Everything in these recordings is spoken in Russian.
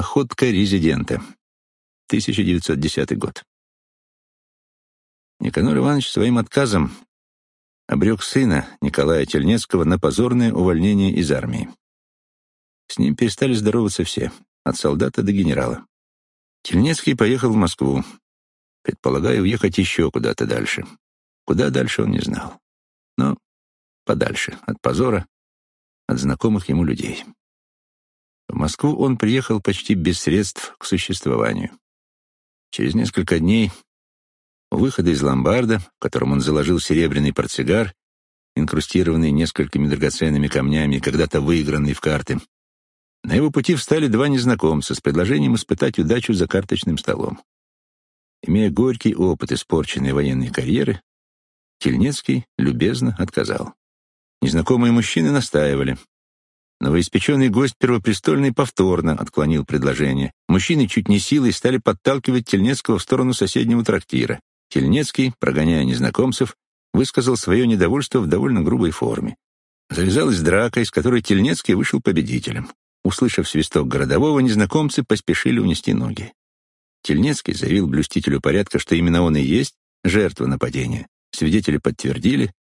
Находка резидента. 1910 год. Никанор Иванович своим отказом обрек сына Николая Тельнецкого на позорное увольнение из армии. С ним перестали здороваться все, от солдата до генерала. Тельнецкий поехал в Москву, предполагая уехать еще куда-то дальше. Куда дальше он не знал. Но подальше, от позора, от знакомых ему людей. В Москву он приехал почти без средств к существованию. Через несколько дней у выхода из ломбарда, в котором он заложил серебряный портсигар, инкрустированный несколькими драгоценными камнями, когда-то выигранный в карты, на его пути встали два незнакомца с предложением испытать удачу за карточным столом. Имея горький опыт испорченной военной карьеры, Тельнецкий любезно отказал. Незнакомые мужчины настаивали. Новоиспеченный гость первопрестольный повторно отклонил предложение. Мужчины чуть не силой стали подталкивать Тельнецкого в сторону соседнего трактира. Тельнецкий, прогоняя незнакомцев, высказал свое недовольство в довольно грубой форме. Завязалась драка, из которой Тельнецкий вышел победителем. Услышав свисток городового, незнакомцы поспешили унести ноги. Тельнецкий заявил блюстителю порядка, что именно он и есть жертва нападения. Свидетели подтвердили,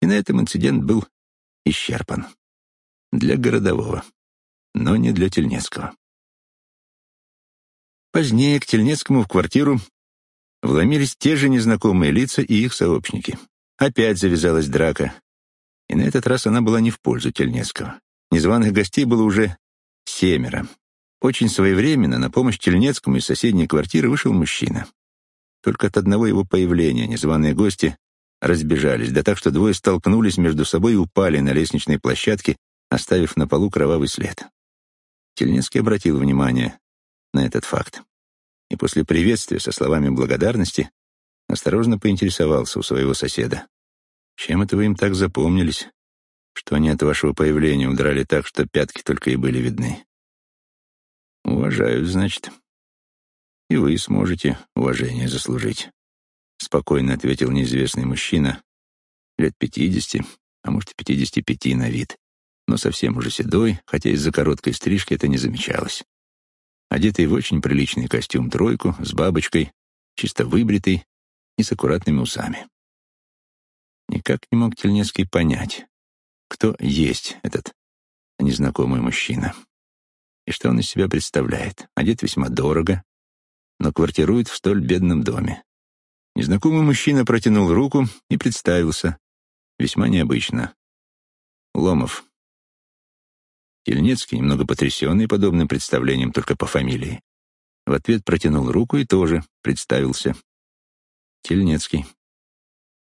и на этом инцидент был исчерпан. Для городового, но не для Тельнецкого. Позднее к Тельнецкому в квартиру вломились те же незнакомые лица и их сообщники. Опять завязалась драка, и на этот раз она была не в пользу Тельнецкого. Незваных гостей было уже семеро. Очень своевременно на помощь Тельнецкому из соседней квартиры вышел мужчина. Только от одного его появления незваные гости разбежались, да так, что двое столкнулись между собой и упали на лестничной площадке, оставив на полу кровавый след. Тельнецкий обратил внимание на этот факт и после приветствия со словами благодарности осторожно поинтересовался у своего соседа. «Чем это вы им так запомнились, что они от вашего появления удрали так, что пятки только и были видны?» «Уважают, значит. И вы сможете уважение заслужить», — спокойно ответил неизвестный мужчина, лет пятидесяти, а может, пятидесяти пяти на вид, но совсем уже седой, хотя из-за короткой стрижки это не замечалось. Одетый в очень приличный костюм-тройку, с бабочкой, чисто выбритый и с аккуратными усами. Никак не мог Тельнецкий понять, кто есть этот незнакомый мужчина и что он из себя представляет. Одет весьма дорого, но квартирует в столь бедном доме. Незнакомый мужчина протянул руку и представился. Весьма необычно. Ломов. Тельнецкий, немного потрясенный подобным представлением только по фамилии, в ответ протянул руку и тоже представился. Тельнецкий.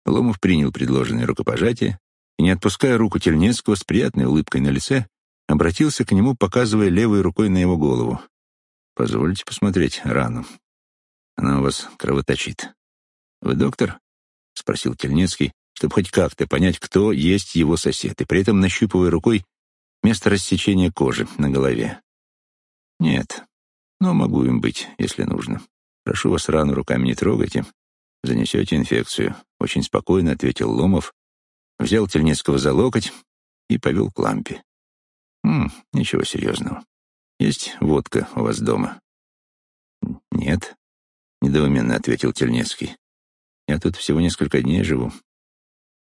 Ломов принял предложенное рукопожатие и, не отпуская руку Тельнецкого с приятной улыбкой на лице, обратился к нему, показывая левой рукой на его голову. «Позвольте посмотреть рану. Она у вас кровоточит. «Вы доктор?» — спросил Тельнецкий, чтобы хоть как-то понять, кто есть его сосед, и при этом нащупывая рукой место рассечения кожи на голове. «Нет, но могу им быть, если нужно. Прошу вас, рану руками не трогайте. Занесете инфекцию», — очень спокойно ответил Ломов, взял Тельнецкого за локоть и повел к лампе. «М, ничего серьезного. Есть водка у вас дома?» «Нет», — недоуменно ответил Тельнецкий. Я тут всего несколько дней живу.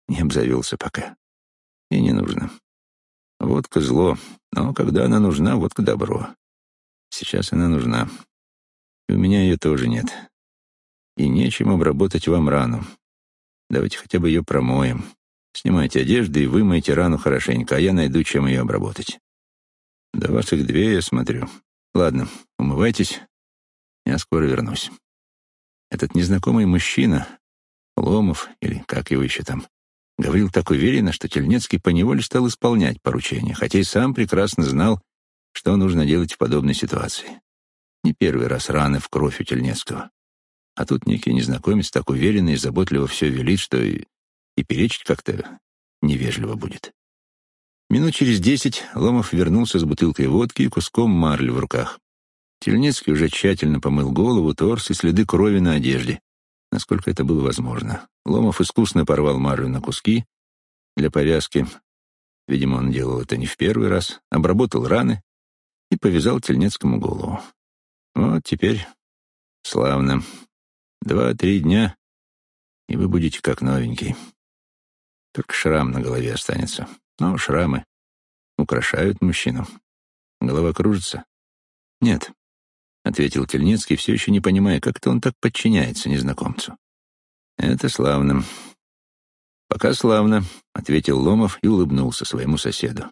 Не обзавелся пока. И не нужно. Водка зло, но когда она нужна, водка добро. Сейчас она нужна. И у меня ее тоже нет. И нечем обработать вам рану. Давайте хотя бы ее промоем. Снимайте одежду и вымойте рану хорошенько, а я найду, чем ее обработать. Да вас их две, я смотрю. Ладно, умывайтесь, я скоро вернусь. Этот незнакомый мужчина Ломов, или как его еще там, говорил так уверенно, что Тельнецкий поневоле стал исполнять поручение, хотя и сам прекрасно знал, что нужно делать в подобной ситуации. Не первый раз раны в кровь у Тельнецкого. А тут некий незнакомец так уверенно и заботливо все велит, что и, и перечить как-то невежливо будет. Минут через десять Ломов вернулся с бутылкой водки и куском марли в руках. Тельнецкий уже тщательно помыл голову, торс и следы крови на одежде, насколько это было возможно. Ломов искусно порвал марлю на куски для повязки. Видимо, он делал это не в первый раз. Обработал раны и повязал Тельнецкому голову. Вот теперь славно. Два-три дня, и вы будете как новенький. Только шрам на голове останется. Но шрамы украшают мужчину. Голова кружится? Нет, — ответил Тельнецкий, все еще не понимая, как-то он так подчиняется незнакомцу. Это славно. Пока славно, — ответил Ломов и улыбнулся своему соседу.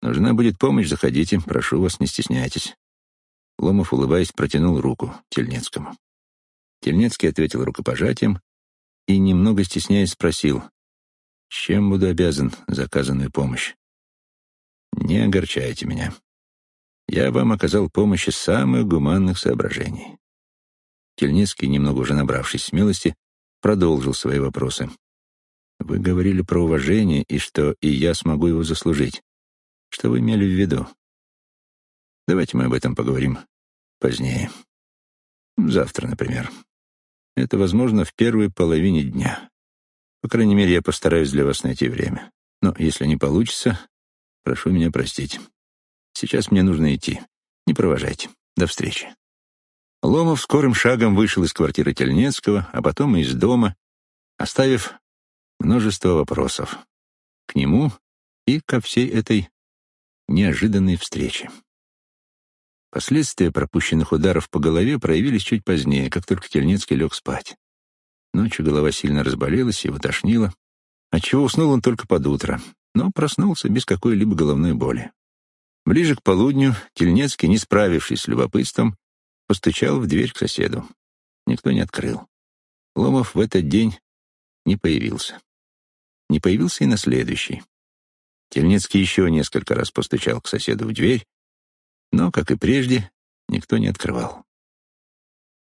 Нужна будет помощь, заходите, прошу вас, не стесняйтесь. Ломов, улыбаясь, протянул руку Тельнецкому. Тельнецкий ответил рукопожатием и, немного стесняясь, спросил, «Чем буду обязан за оказанную помощь?» «Не огорчайте меня. Я вам оказал помощь из самых гуманных соображений». Тельнецкий, немного уже набравшись смелости, продолжил свои вопросы. «Вы говорили про уважение и что и я смогу его заслужить. Что вы имели в виду?» Давайте мы об этом поговорим позднее. Завтра, например. Это возможно в первой половине дня. По крайней мере, я постараюсь для вас найти время. Но если не получится, прошу меня простить. Сейчас мне нужно идти. Не провожайте. До встречи. Ломов скорым шагом вышел из квартиры Тельнецкого, а потом и из дома, оставив множество вопросов к нему и ко всей этой неожиданной встрече. Последствия пропущенных ударов по голове проявились чуть позднее, как только Тельнецкий лег спать. Ночью голова сильно разболелась, его тошнило, отчего уснул он только под утро, но проснулся без какой-либо головной боли. Ближе к полудню Тельнецкий, не справившись с любопытством, постучал в дверь к соседу. Никто не открыл. Ломов в этот день не появился. Не появился и на следующий. Тельнецкий еще несколько раз постучал к соседу в дверь, но, как и прежде, никто не открывал.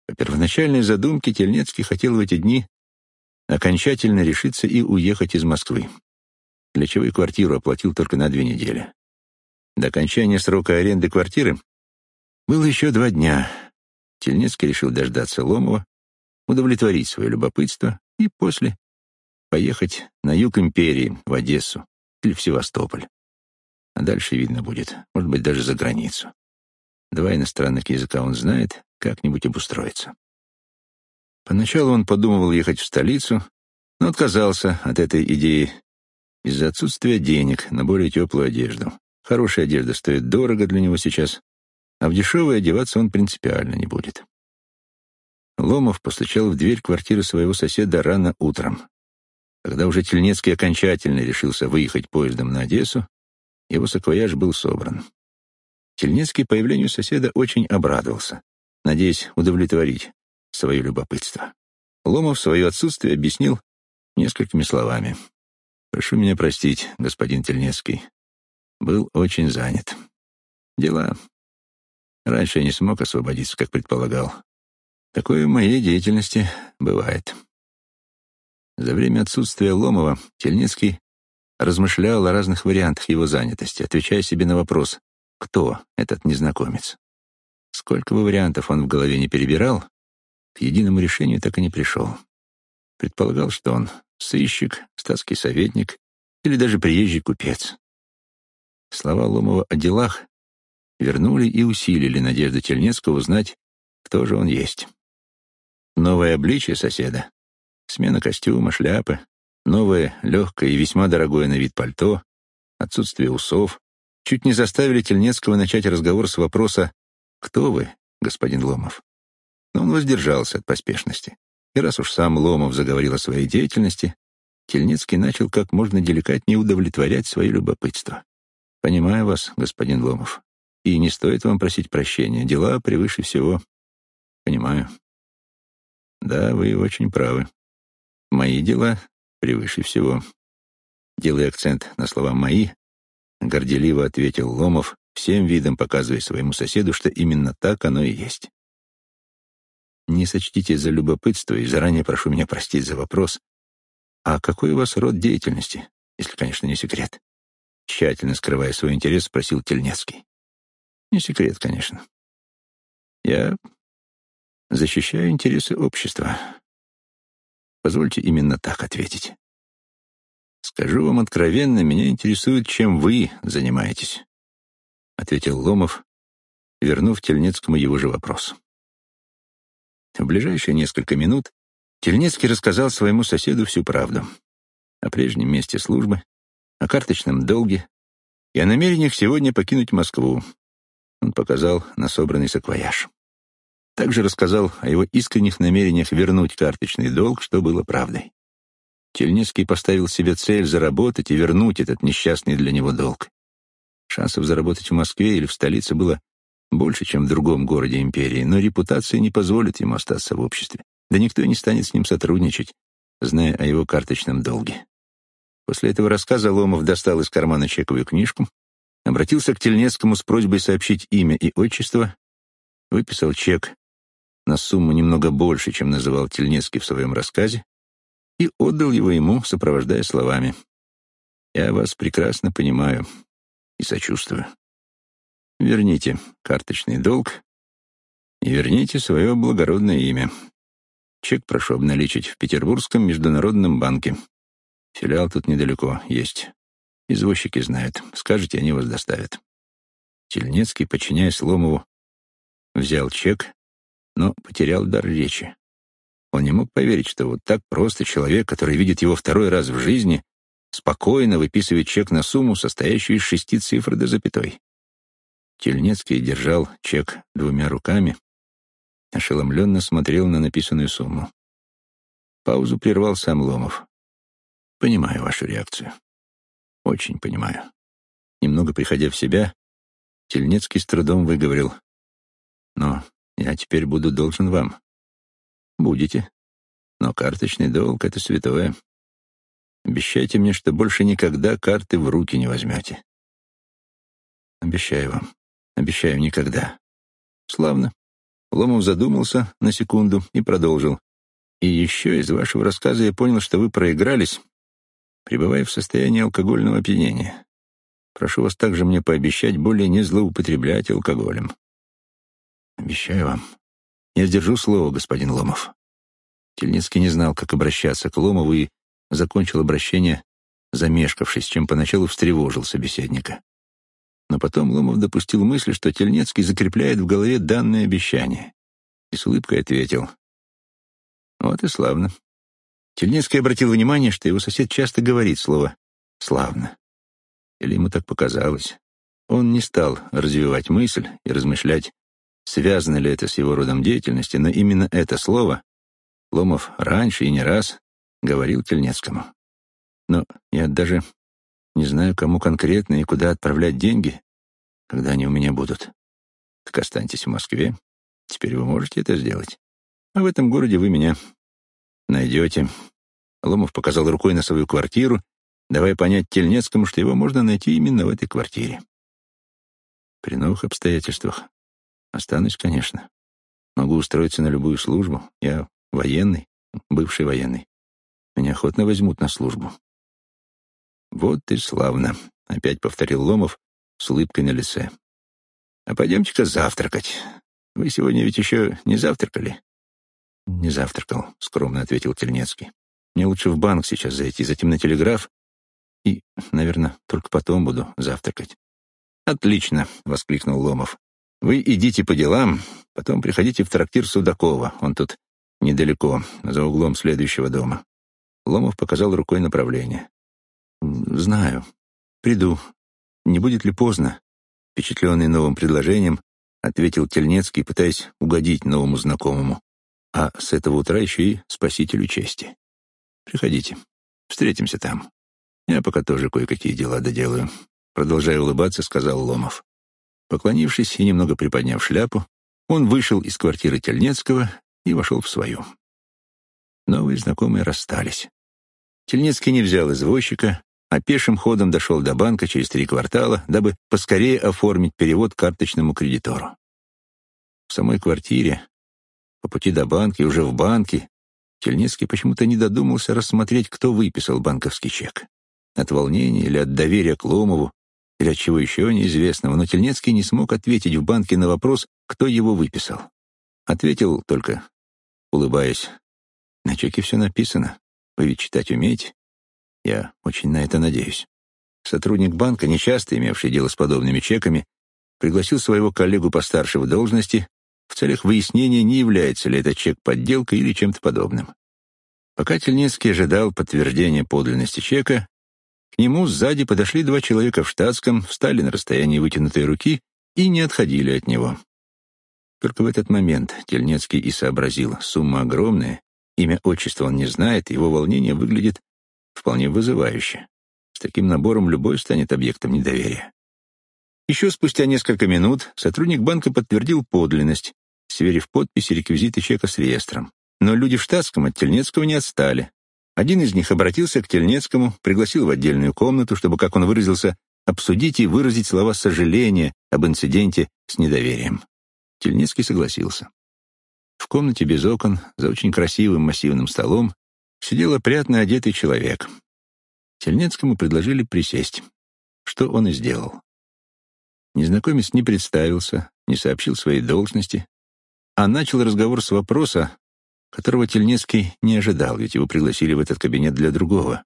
По первоначальной задумке Тельнецкий хотел в эти дни окончательно решиться и уехать из Москвы, для чего и квартиру оплатил только на две недели. До окончания срока аренды квартиры было еще два дня. Тельнецкий решил дождаться Ломова, удовлетворить свое любопытство и после поехать на юг империи, в Одессу или в Севастополь. А дальше видно будет, может быть, даже за границу. Два иностранных языка он знает, как-нибудь обустроиться. Поначалу он подумывал ехать в столицу, но отказался от этой идеи из-за отсутствия денег на более теплую одежду. Хорошая одежда стоит дорого для него сейчас, а в дешевой одеваться он принципиально не будет. Ломов постучал в дверь квартиры своего соседа рано утром. Когда уже Тельнецкий окончательно решился выехать поездом на Одессу, его саквояж был собран. Тельнецкий появлению соседа очень обрадовался, надеясь удовлетворить свое любопытство. Ломов свое отсутствие объяснил несколькими словами. «Прошу меня простить, господин Тельнецкий. Был очень занят. Дела. Раньше я не смог освободиться, как предполагал. Такое в моей деятельности бывает». За время отсутствия Ломова Тельнецкий размышлял о разных вариантах его занятости, отвечая себе на вопрос, кто этот незнакомец. Сколько бы вариантов он в голове не перебирал, к единому решению так и не пришел. Предполагал, что он сыщик, статский советник или даже приезжий купец. Слова Ломова о делах вернули и усилили надежду Тельнецкого узнать, кто же он есть. Новое обличие соседа, смена костюма, шляпы, Новое, легкое и весьма дорогое на вид пальто, отсутствие усов, чуть не заставили Тельнецкого начать разговор с вопроса «Кто вы, господин Ломов?». Но он воздержался от поспешности. И раз уж сам Ломов заговорил о своей деятельности, Тельнецкий начал как можно деликатнее удовлетворять свое любопытство. «Понимаю вас, господин Ломов, и не стоит вам просить прощения. Дела превыше всего. Понимаю. Да, вы очень правы. Мои дела превыше всего. Делая акцент на слова «мои», горделиво ответил Ломов, всем видом показывая своему соседу, что именно так оно и есть. Не сочтите за любопытство и заранее прошу меня простить за вопрос. А какой у вас род деятельности, если, конечно, не секрет? Тщательно скрывая свой интерес, спросил Тельнецкий. Не секрет, конечно. Я защищаю интересы общества, Позвольте именно так ответить. Скажу вам откровенно, меня интересует, чем вы занимаетесь, ответил Ломов, вернув Тельнецкому его же вопрос. В ближайшие несколько минут Тельнецкий рассказал своему соседу всю правду. О прежнем месте службы, о карточном долге и о намерениях сегодня покинуть Москву. Он показал на собранный саквояж. Также рассказал о его искренних намерениях вернуть карточный долг, что было правдой. Тельнецкий поставил себе цель заработать и вернуть этот несчастный для него долг. Шансов заработать в Москве или в столице было больше, чем в другом городе империи, но репутация не позволит ему остаться в обществе. Да никто и не станет с ним сотрудничать, зная о его карточном долге. После этого рассказа Ломов достал из кармана чековую книжку, обратился к Тельнецкому с просьбой сообщить имя и отчество, выписал чек на сумму немного больше, чем называл Тельнецкий в своем рассказе, и отдал его ему, сопровождая словами. «Я вас прекрасно понимаю и сочувствую. Верните карточный долг и верните свое благородное имя. Чек прошу обналичить в Петербургском международном банке. Филиал тут недалеко есть. Извозчики знают. Скажете, они вас доставят. Тельнецкий, подчиняясь Ломову, взял чек, но потерял дар речи. Он не мог поверить, что вот так просто человек, который видит его второй раз в жизни, спокойно выписывает чек на сумму, состоящую из шести цифр до запятой. Тельнецкий держал чек двумя руками, ошеломленно смотрел на написанную сумму. Паузу прервал сам Ломов. Понимаю вашу реакцию. Очень понимаю. Немного приходя в себя, Тельнецкий с трудом выговорил. Но я теперь буду должен вам. Будете. Но карточный долг — это святое. Обещайте мне, что больше никогда карты в руки не возьмете. Обещаю вам. Обещаю никогда. Славно. Ломов задумался на секунду и продолжил. И еще из вашего рассказа я понял, что вы проигрались пребывая в состоянии алкогольного опьянения. Прошу вас также мне пообещать более не злоупотреблять алкоголем. Обещаю вам. Я сдержу слово, господин Ломов. Тельницкий не знал, как обращаться к Ломову и закончил обращение, замешкавшись, чем поначалу встревожил собеседника. Но потом Ломов допустил мысль, что Тельнецкий закрепляет в голове данное обещание, и с улыбкой ответил. «Вот и славно. Тельнецкий обратил внимание, что его сосед часто говорит слово «славно». Или ему так показалось. Он не стал развивать мысль и размышлять, связано ли это с его родом деятельности, но именно это слово Ломов раньше и не раз говорил Тельнецкому. Но я даже не знаю, кому конкретно и куда отправлять деньги, когда они у меня будут. Так останьтесь в Москве. Теперь вы можете это сделать. А в этом городе вы меня Найдете. Ломов показал рукой на свою квартиру, давая понять Тельнецкому, что его можно найти именно в этой квартире. При новых обстоятельствах останусь, конечно. Могу устроиться на любую службу. Я военный, бывший военный. Меня охотно возьмут на службу. Вот и славно, — опять повторил Ломов с улыбкой на лице. А пойдемте-ка завтракать. Вы сегодня ведь еще не завтракали? «Не завтракал», — скромно ответил Тельнецкий. «Мне лучше в банк сейчас зайти, затем на телеграф, и, наверное, только потом буду завтракать». «Отлично», — воскликнул Ломов. «Вы идите по делам, потом приходите в трактир Судакова, он тут недалеко, за углом следующего дома». Ломов показал рукой направление. «Знаю. Приду. Не будет ли поздно?» Впечатленный новым предложением, ответил Тельнецкий, пытаясь угодить новому знакомому а с этого утра еще и спасителю чести. Приходите, встретимся там. Я пока тоже кое-какие дела доделаю. Продолжая улыбаться, сказал Ломов. Поклонившись и немного приподняв шляпу, он вышел из квартиры Тельнецкого и вошел в свою. Новые знакомые расстались. Тельнецкий не взял извозчика, а пешим ходом дошел до банка через три квартала, дабы поскорее оформить перевод карточному кредитору. В самой квартире, по пути до банки, уже в банке, Тельнецкий почему-то не додумался рассмотреть, кто выписал банковский чек. От волнения или от доверия к Ломову, или от чего еще неизвестного, но Тельнецкий не смог ответить в банке на вопрос, кто его выписал. Ответил только, улыбаясь, «На чеке все написано. Вы ведь читать умеете? Я очень на это надеюсь». Сотрудник банка, нечасто имевший дело с подобными чеками, пригласил своего коллегу постарше в должности в целях выяснения, не является ли этот чек подделкой или чем-то подобным. Пока Тельницкий ожидал подтверждения подлинности чека, к нему сзади подошли два человека в штатском, встали на расстоянии вытянутой руки и не отходили от него. Только в этот момент Тельнецкий и сообразил, сумма огромная, имя отчества он не знает, его волнение выглядит вполне вызывающе. С таким набором любой станет объектом недоверия. Еще спустя несколько минут сотрудник банка подтвердил подлинность, сверив подпись и реквизиты чека с реестром. Но люди в штатском от Тельнецкого не отстали. Один из них обратился к Тельнецкому, пригласил в отдельную комнату, чтобы, как он выразился, обсудить и выразить слова сожаления об инциденте с недоверием. Тельнецкий согласился. В комнате без окон, за очень красивым массивным столом, сидел опрятно одетый человек. Тельнецкому предложили присесть, что он и сделал. Незнакомец не представился, не сообщил своей должности, а начал разговор с вопроса, которого Тельнецкий не ожидал, ведь его пригласили в этот кабинет для другого.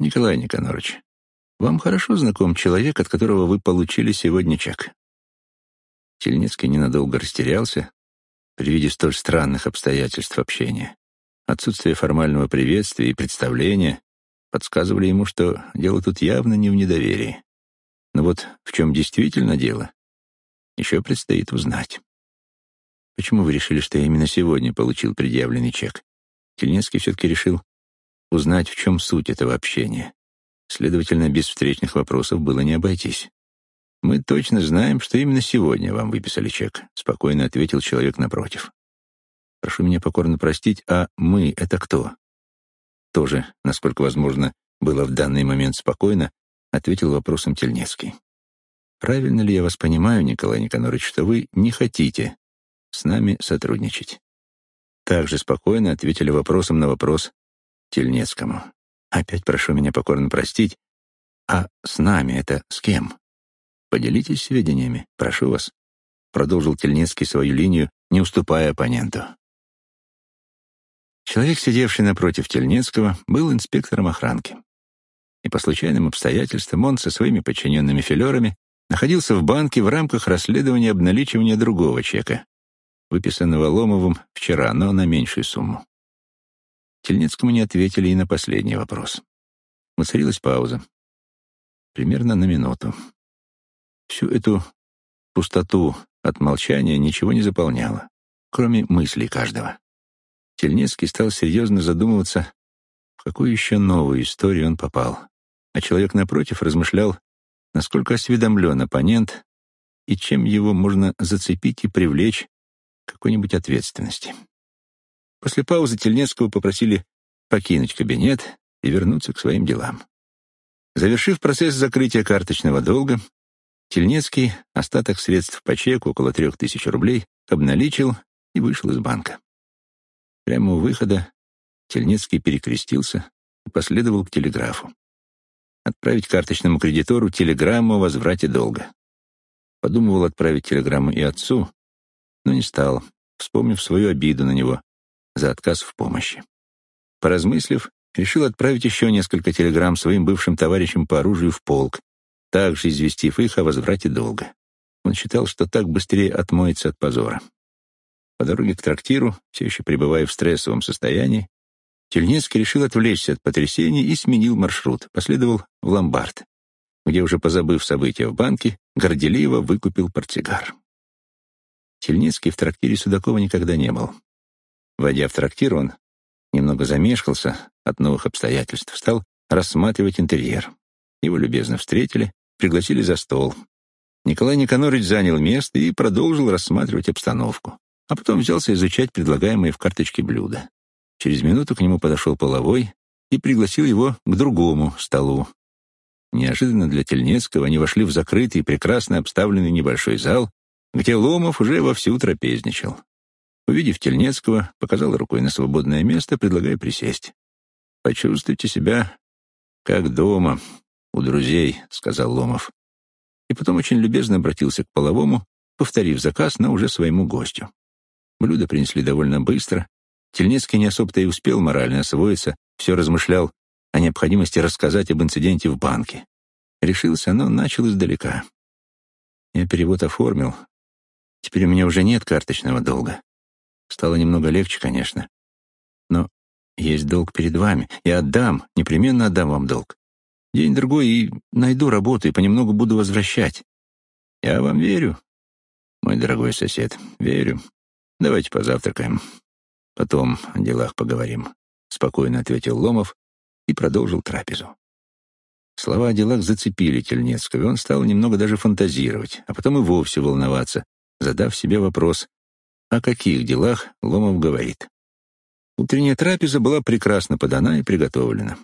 «Николай Никонорович, вам хорошо знаком человек, от которого вы получили сегодня чек?» Тельнецкий ненадолго растерялся при виде столь странных обстоятельств общения. Отсутствие формального приветствия и представления подсказывали ему, что дело тут явно не в недоверии. Но вот в чем действительно дело, еще предстоит узнать. Почему вы решили, что я именно сегодня получил предъявленный чек? Тельнецкий все-таки решил узнать, в чем суть этого общения. Следовательно, без встречных вопросов было не обойтись. «Мы точно знаем, что именно сегодня вам выписали чек», — спокойно ответил человек напротив. «Прошу меня покорно простить, а мы — это кто?» Тоже, насколько возможно, было в данный момент спокойно, ответил вопросом Тельнецкий. «Правильно ли я вас понимаю, Николай Никонорович, что вы не хотите с нами сотрудничать?» Также спокойно ответили вопросом на вопрос Тельнецкому. «Опять прошу меня покорно простить, а с нами это с кем?» «Поделитесь сведениями, прошу вас», — продолжил Тельнецкий свою линию, не уступая оппоненту. Человек, сидевший напротив Тельнецкого, был инспектором охранки и по случайным обстоятельствам он со своими подчиненными филерами находился в банке в рамках расследования обналичивания другого чека, выписанного Ломовым вчера, но на меньшую сумму. Тельницкому не ответили и на последний вопрос. Воцарилась пауза. Примерно на минуту. Всю эту пустоту от молчания ничего не заполняло, кроме мыслей каждого. Тельницкий стал серьезно задумываться, в какую еще новую историю он попал а человек напротив размышлял, насколько осведомлен оппонент и чем его можно зацепить и привлечь к какой-нибудь ответственности. После паузы Тельнецкого попросили покинуть кабинет и вернуться к своим делам. Завершив процесс закрытия карточного долга, Тельнецкий остаток средств по чеку, около трех тысяч рублей, обналичил и вышел из банка. Прямо у выхода Тельнецкий перекрестился и последовал к телеграфу отправить карточному кредитору телеграмму о возврате долга. Подумывал отправить телеграмму и отцу, но не стал, вспомнив свою обиду на него за отказ в помощи. Поразмыслив, решил отправить еще несколько телеграмм своим бывшим товарищам по оружию в полк, также известив их о возврате долга. Он считал, что так быстрее отмоется от позора. По дороге к трактиру, все еще пребывая в стрессовом состоянии, Тельнецкий решил отвлечься от потрясений и сменил маршрут, последовал в ломбард, где, уже позабыв события в банке, горделиво выкупил портсигар. Тельнецкий в трактире Судакова никогда не был. Войдя в трактир, он немного замешкался от новых обстоятельств, стал рассматривать интерьер. Его любезно встретили, пригласили за стол. Николай Никонорович занял место и продолжил рассматривать обстановку, а потом взялся изучать предлагаемые в карточке блюда. Через минуту к нему подошел половой и пригласил его к другому столу. Неожиданно для Тельнецкого они вошли в закрытый, прекрасно обставленный небольшой зал, где Ломов уже вовсю трапезничал. Увидев Тельнецкого, показал рукой на свободное место, предлагая присесть. «Почувствуйте себя как дома, у друзей», — сказал Ломов. И потом очень любезно обратился к половому, повторив заказ, но уже своему гостю. Блюда принесли довольно быстро, Тельнецкий не особо-то и успел морально освоиться, все размышлял о необходимости рассказать об инциденте в банке. Решился, но начал издалека. Я перевод оформил. Теперь у меня уже нет карточного долга. Стало немного легче, конечно. Но есть долг перед вами. Я отдам, непременно отдам вам долг. День-другой и найду работу, и понемногу буду возвращать. Я вам верю, мой дорогой сосед, верю. Давайте позавтракаем. Потом о делах поговорим. Спокойно ответил Ломов и продолжил трапезу. Слова о делах зацепили Тельнецкого, и он стал немного даже фантазировать, а потом и вовсе волноваться, задав себе вопрос, о каких делах Ломов говорит. Утренняя трапеза была прекрасно подана и приготовлена.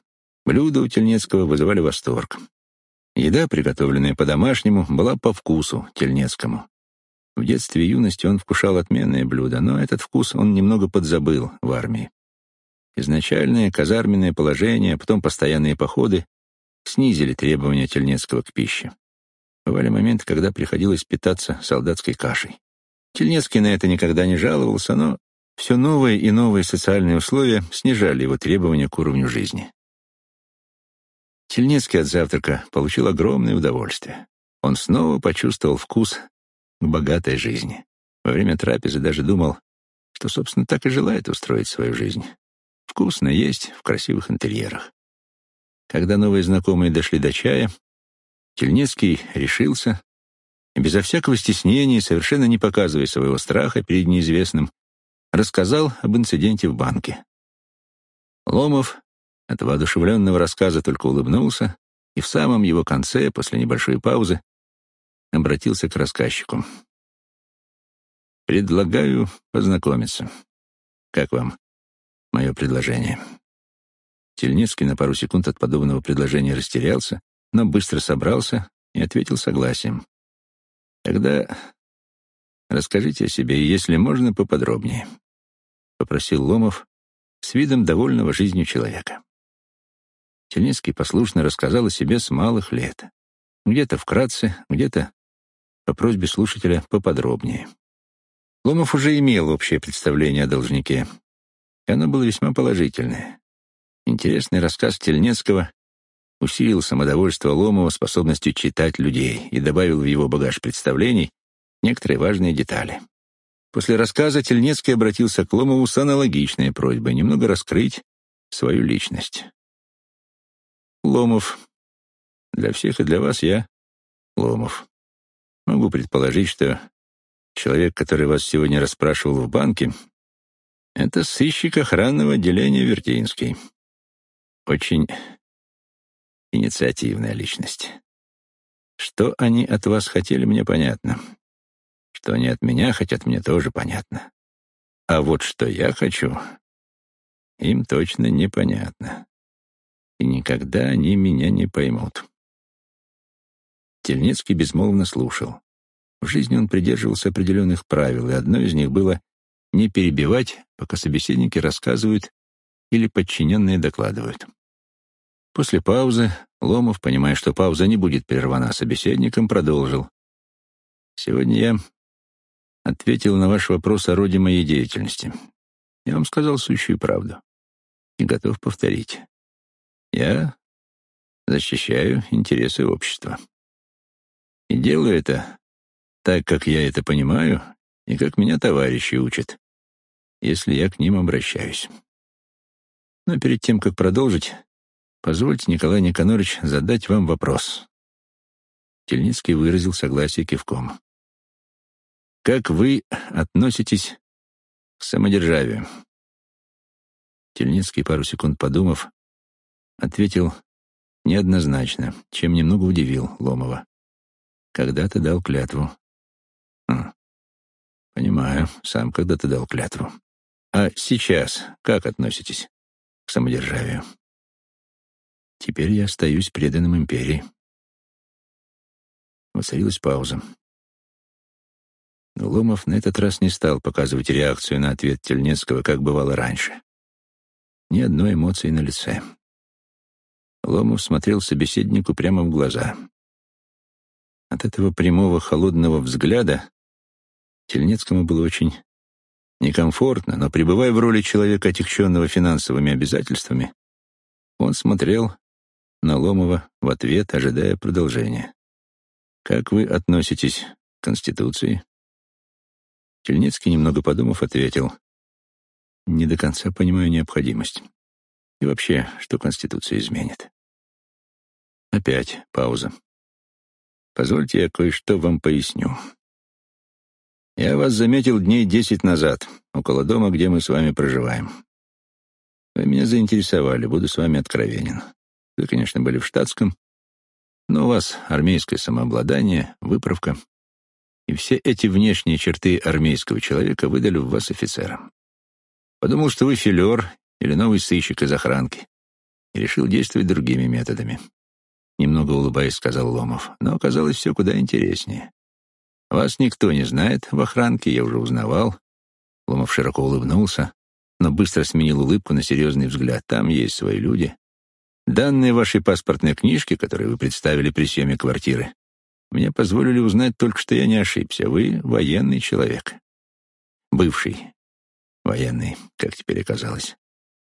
Блюда у Тельнецкого вызывали восторг. Еда, приготовленная по-домашнему, была по вкусу Тельнецкому. В детстве и юности он вкушал отменные блюда, но этот вкус он немного подзабыл в армии. Изначальное казарменное положение, а потом постоянные походы снизили требования Тельнецкого к пище. Бывали моменты, когда приходилось питаться солдатской кашей. Тельнецкий на это никогда не жаловался, но все новые и новые социальные условия снижали его требования к уровню жизни. Тельнецкий от завтрака получил огромное удовольствие. Он снова почувствовал вкус к богатой жизни. Во время трапезы даже думал, что, собственно, так и желает устроить свою жизнь. Вкусно есть в красивых интерьерах. Когда новые знакомые дошли до чая, Тельнецкий решился и безо всякого стеснения, совершенно не показывая своего страха перед неизвестным, рассказал об инциденте в банке. Ломов от воодушевленного рассказа только улыбнулся и в самом его конце, после небольшой паузы, обратился к рассказчику. «Предлагаю познакомиться. Как вам мое предложение?» Тельницкий на пару секунд от подобного предложения растерялся, но быстро собрался и ответил согласием. «Тогда расскажите о себе, если можно, поподробнее», — попросил Ломов с видом довольного жизнью человека. Тельницкий послушно рассказал о себе с малых лет. Где-то вкратце, где-то по просьбе слушателя поподробнее. Ломов уже имел общее представление о должнике, и оно было весьма положительное. Интересный рассказ Тельнецкого усилил самодовольство Ломова способностью читать людей и добавил в его багаж представлений некоторые важные детали. После рассказа Тельнецкий обратился к Ломову с аналогичной просьбой немного раскрыть свою личность. Ломов. Для всех и для вас я Ломов. Могу предположить, что человек, который вас сегодня расспрашивал в банке, это сыщик охранного отделения Вертинский. Очень инициативная личность. Что они от вас хотели, мне понятно. Что они от меня хотят, мне тоже понятно. А вот что я хочу, им точно непонятно. И никогда они меня не поймут. Тельницкий безмолвно слушал. В жизни он придерживался определенных правил, и одно из них было не перебивать, пока собеседники рассказывают или подчиненные докладывают. После паузы Ломов, понимая, что пауза не будет прервана собеседником, продолжил. «Сегодня я ответил на ваш вопрос о роде моей деятельности. Я вам сказал сущую правду и готов повторить. Я защищаю интересы общества. И делаю это так, как я это понимаю, и как меня товарищи учат, если я к ним обращаюсь. Но перед тем, как продолжить, позвольте, Николай Никонорович, задать вам вопрос. Тельницкий выразил согласие кивком. Как вы относитесь к самодержавию? Тельницкий, пару секунд подумав, ответил неоднозначно, чем немного удивил Ломова. Когда-то дал клятву. Хм. Понимаю, сам когда-то дал клятву. А сейчас как относитесь к самодержавию? Теперь я остаюсь преданным империи. Воцарилась пауза. Ломов на этот раз не стал показывать реакцию на ответ Тельнецкого, как бывало раньше. Ни одной эмоции на лице. Ломов смотрел собеседнику прямо в глаза. От этого прямого холодного взгляда Тельнецкому было очень некомфортно, но, пребывая в роли человека, отягченного финансовыми обязательствами, он смотрел на Ломова в ответ, ожидая продолжения. «Как вы относитесь Конституции. Тельницкий, немного подумав, ответил. Не до конца понимаю необходимость. И вообще, что Конституция изменит. Опять пауза. Позвольте я кое-что вам поясню. Я вас заметил дней десять назад, около дома, где мы с вами проживаем. Вы меня заинтересовали, буду с вами откровенен. Вы, конечно, были в штатском, но у вас армейское самообладание, выправка, и все эти внешние черты армейского человека выдали в вас офицером. Подумал, что вы филер или новый сыщик из охранки, и решил действовать другими методами. Немного улыбаясь, сказал Ломов, но оказалось все куда интереснее. Вас никто не знает в охранке, я уже узнавал. Ломов широко улыбнулся, но быстро сменил улыбку на серьезный взгляд. Там есть свои люди. Данные вашей паспортной книжки, которые вы представили при съеме квартиры, мне позволили узнать только, что я не ошибся. Вы военный человек. Бывший военный, как теперь оказалось.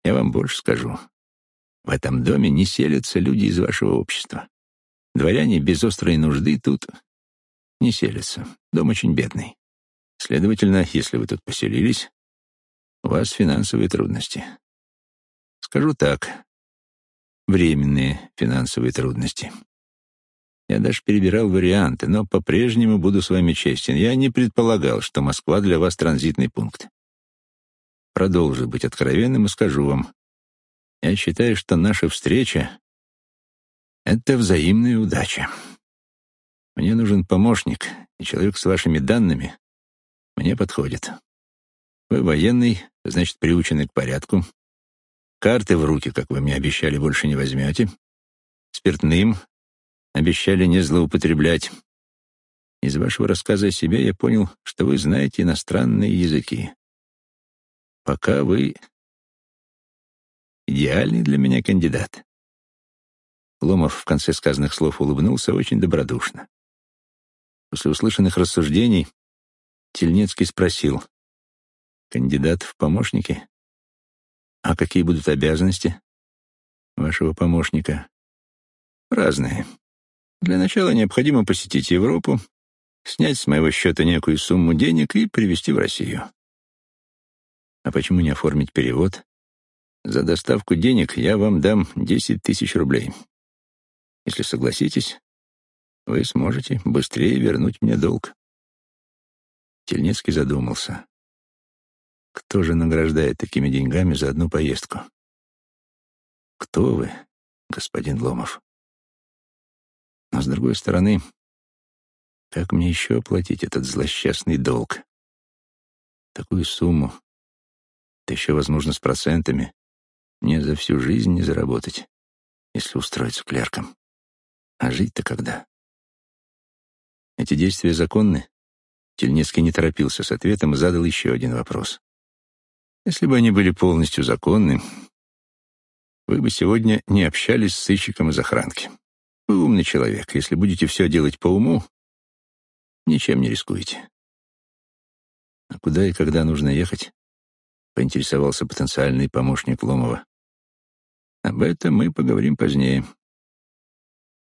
Я вам больше скажу. В этом доме не селятся люди из вашего общества. Дворяне без острой нужды тут не селятся. Дом очень бедный. Следовательно, если вы тут поселились, у вас финансовые трудности. Скажу так, временные финансовые трудности. Я даже перебирал варианты, но по-прежнему буду с вами честен. Я не предполагал, что Москва для вас транзитный пункт. Продолжу быть откровенным и скажу вам. Я считаю, что наша встреча — это взаимная удача. Мне нужен помощник, и человек с вашими данными мне подходит. Вы военный, значит, приучены к порядку, Карты в руки, как вы мне обещали, больше не возьмете. Спиртным обещали не злоупотреблять. Из вашего рассказа о себе я понял, что вы знаете иностранные языки. Пока вы идеальный для меня кандидат. Ломов в конце сказанных слов улыбнулся очень добродушно. После услышанных рассуждений Тельнецкий спросил, «Кандидат в помощники?» А какие будут обязанности вашего помощника? Разные. Для начала необходимо посетить Европу, снять с моего счета некую сумму денег и привезти в Россию. А почему не оформить перевод? За доставку денег я вам дам 10 тысяч рублей. Если согласитесь, вы сможете быстрее вернуть мне долг. Тельнецкий задумался. Кто же награждает такими деньгами за одну поездку? Кто вы, господин Ломов? Но, с другой стороны, как мне еще оплатить этот злосчастный долг? Такую сумму, да еще, возможно, с процентами, мне за всю жизнь не заработать, если устроиться клерком. А жить-то когда? Эти действия законны? Тельнецкий не торопился с ответом и задал еще один вопрос. Если бы они были полностью законны, вы бы сегодня не общались с сыщиком из охранки. Вы умный человек. Если будете все делать по уму, ничем не рискуете. А куда и когда нужно ехать? Поинтересовался потенциальный помощник Ломова. Об этом мы поговорим позднее.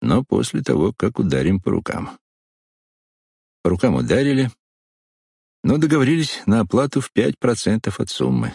Но после того, как ударим по рукам. По рукам ударили, но договорились на оплату в 5% от суммы.